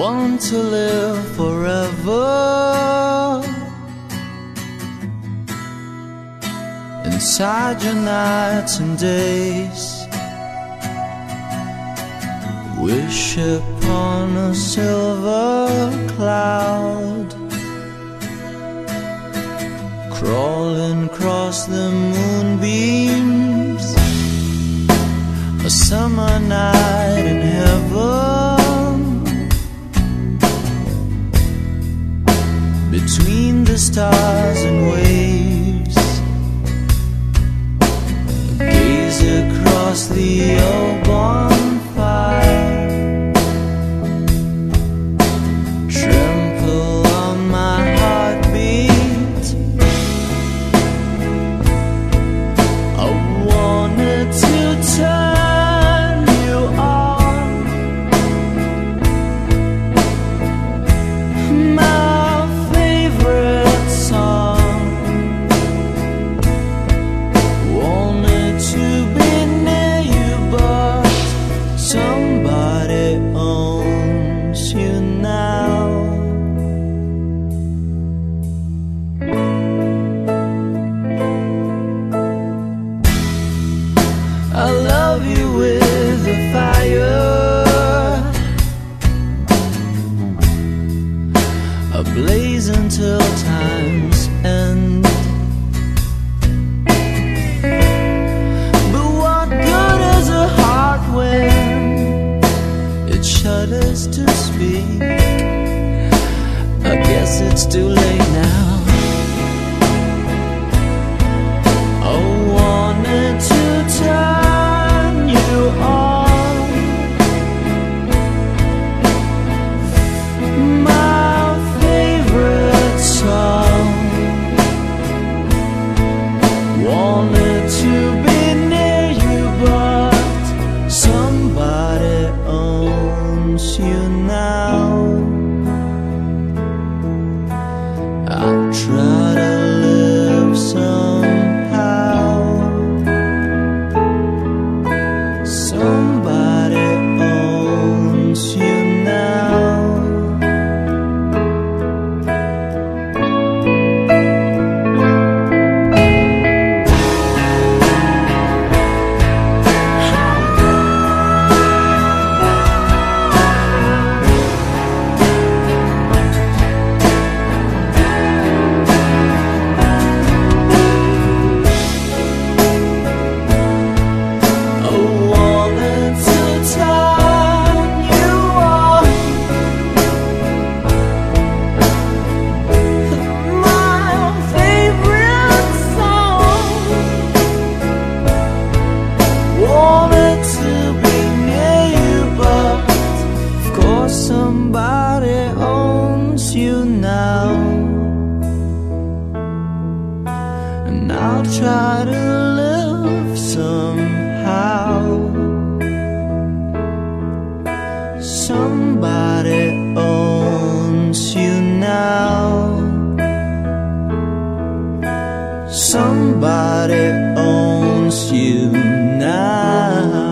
want to live forever. Inside your nights and days Wish upon a silver cloud Crawling across the moonbeams. A summer night stars. it's too late. I'll try to live somehow. Somebody owns you now. Somebody owns you now.